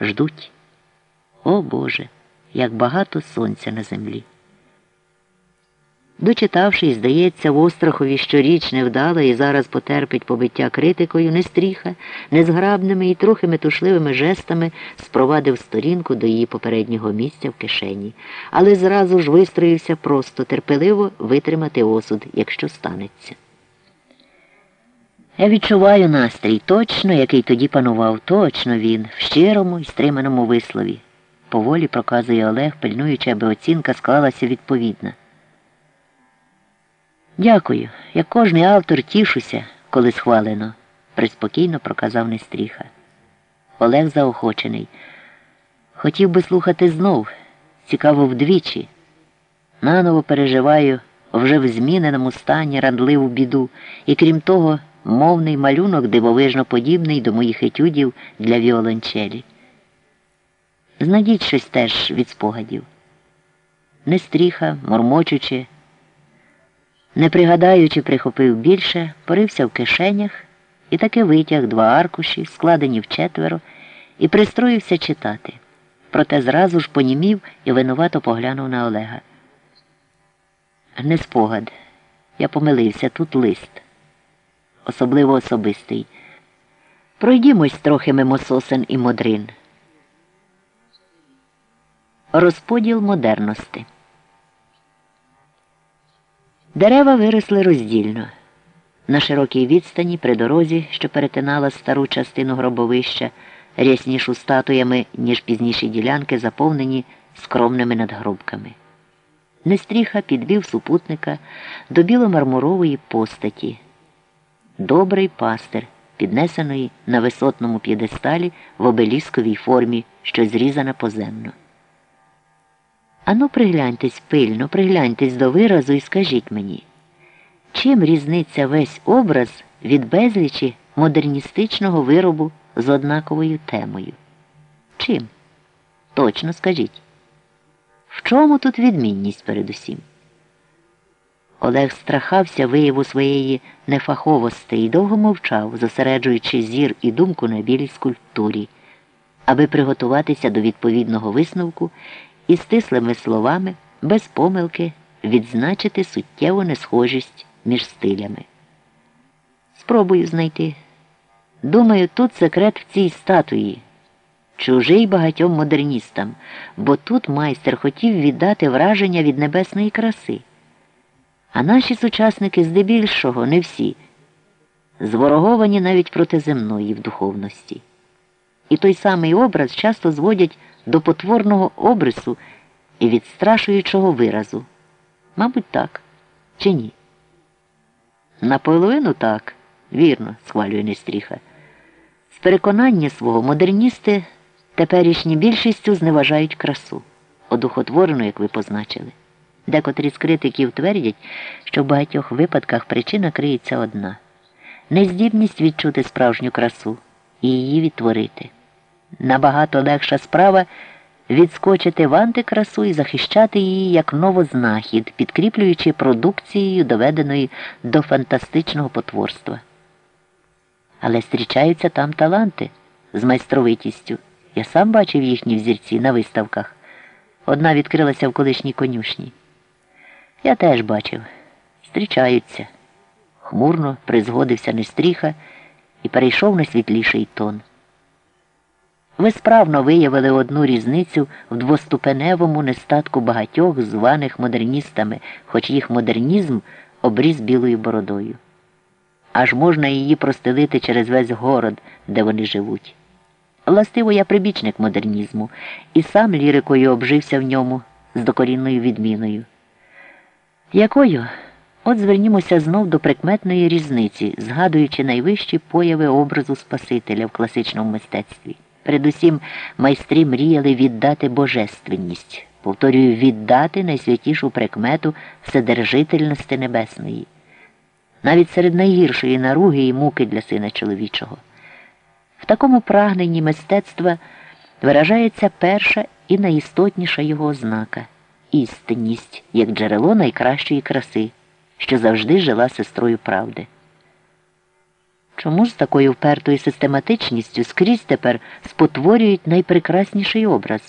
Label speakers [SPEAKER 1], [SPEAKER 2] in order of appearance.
[SPEAKER 1] ждуть. О Боже, як багато сонця на землі. Дочитавши, здається, в Острахові щоріч невдало і зараз потерпить побиття критикою, нестріха, незграбними і трохи метушливими жестами спровадив сторінку до її попереднього місця в кишені, але зразу ж вистроївся просто терпеливо витримати осуд, якщо станеться. Я відчуваю настрій, точно, який тоді панував, точно він, в щирому і стриманому вислові. Поволі проказує Олег, пильнуючи, аби оцінка склалася відповідна. Дякую, як кожний автор тішуся, коли схвалено, приспокійно проказав Нестріха. Олег заохочений. Хотів би слухати знов, цікаво вдвічі. Наново переживаю вже в зміненому стані радливу біду, і крім того, мовний малюнок дивовижно подібний до моїх етюдів для віолончелі. Знайдіть щось теж від спогадів. Нестріха, мормочучи. Не пригадаючи, прихопив більше, порився в кишенях і таки витяг два аркуші, складені в четверо, і пристроївся читати. Проте зразу ж понімів і винувато поглянув на Олега. Не спогад. Я помилився, тут лист. Особливо особистий. Пройдімось трохи мимо сосен і модрин. Розподіл модерності. Дерева виросли роздільно. На широкій відстані при дорозі, що перетинала стару частину гробовища, ряснішу статуями, ніж пізніші ділянки, заповнені скромними надгробками. Нестріха підвів супутника до біломармурової постаті, добрий пастир, піднесеної на висотному п'єдесталі в обелісковій формі, що зрізана поземно. Ану, пригляньтесь пильно, пригляньтесь до виразу і скажіть мені, чим різниця весь образ від безлічі модерністичного виробу з однаковою темою? Чим? Точно скажіть. В чому тут відмінність передусім? Олег страхався вияву своєї нефаховості і довго мовчав, зосереджуючи зір і думку на білій скульптурі, аби приготуватися до відповідного висновку і стислими словами, без помилки, відзначити суттєву несхожість між стилями. Спробую знайти. Думаю, тут секрет в цій статуї, чужий багатьом модерністам, бо тут майстер хотів віддати враження від небесної краси. А наші сучасники здебільшого не всі, звороговані навіть проти земної в духовності. І той самий образ часто зводять до потворного обрису і відстрашуючого виразу. Мабуть, так, чи ні? Наполовину так, вірно, схвалює Нестріха. З переконання свого модерністи теперішні більшістю зневажають красу, одухотворену, як ви позначили. Декотрі з критиків твердять, що в багатьох випадках причина криється одна нездібність відчути справжню красу і її відтворити. Набагато легша справа відскочити в антикрасу і захищати її як новознахід, підкріплюючи продукцією, доведеною до фантастичного потворства. Але зустрічаються там таланти з майстровитістю. Я сам бачив їхні взірці на виставках. Одна відкрилася в колишній конюшні. Я теж бачив. Зустрічаються. Хмурно призгодився Нестріха і перейшов на світліший тон. Ви справно виявили одну різницю в двоступеневому нестатку багатьох званих модерністами, хоч їх модернізм обріз білою бородою. Аж можна її простелити через весь город, де вони живуть. Властиво, я прибічник модернізму і сам лірикою обжився в ньому з докорінною відміною. Якою? От звернімося знов до прикметної різниці, згадуючи найвищі появи образу Спасителя в класичному мистецтві. Передусім, майстри мріяли віддати божественність, повторюю, віддати найсвятішу прикмету вседержительності небесної, навіть серед найгіршої наруги і муки для сина чоловічого. В такому прагненні мистецтва виражається перша і найістотніша його ознака істинність як джерело найкращої краси, що завжди жила сестрою правди. Чому ж з такою впертою систематичністю скрізь тепер спотворюють найпрекрасніший образ?